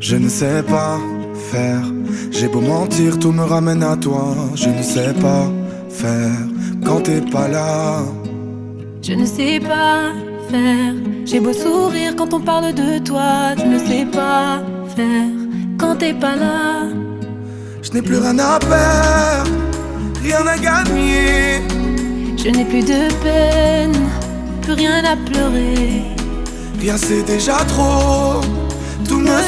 Je ne sais pas faire. J'ai beau mentir, tout me ramène à toi. Je ne sais pas faire quand t'es pas là. Je ne sais pas faire. J'ai beau sourire quand on parle de toi. Je ne sais pas faire quand t'es pas là. Je n'ai plus rien à perdre, rien à gagner. Je n'ai plus de peine, plus rien à pleurer. Rien c'est déjà trop,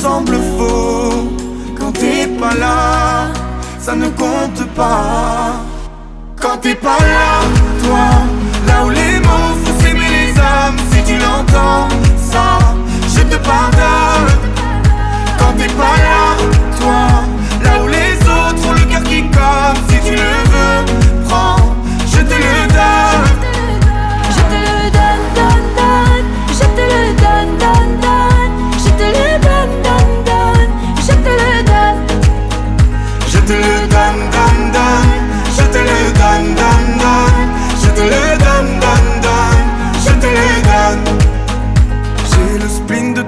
semble faux. Quand t'es pas là, ça ne compte pas. Quand t'es pas là,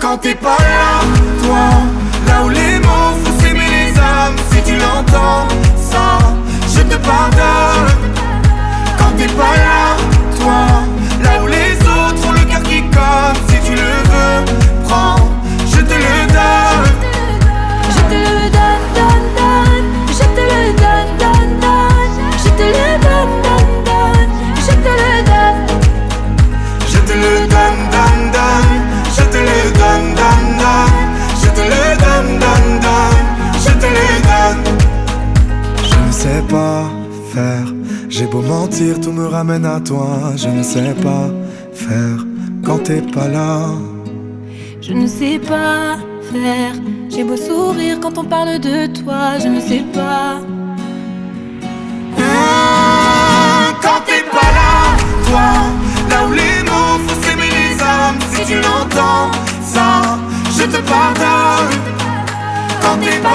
Quand t'es pas là, toi, là où les mots font s'aimer les âmes, si tu l'entends, ça, je te pardonne. J'ai beau mentir, tout me ramène à toi. Je ne sais pas faire quand t'es pas là. Je ne sais pas faire. J'ai beau sourire quand on parle de toi. Je ne sais pas. Mmh, quand t'es pas là, toi, là où les mots font s'aimer les âmes, si tu l'entends, ça, je te pardonne. Quand t'es pas là,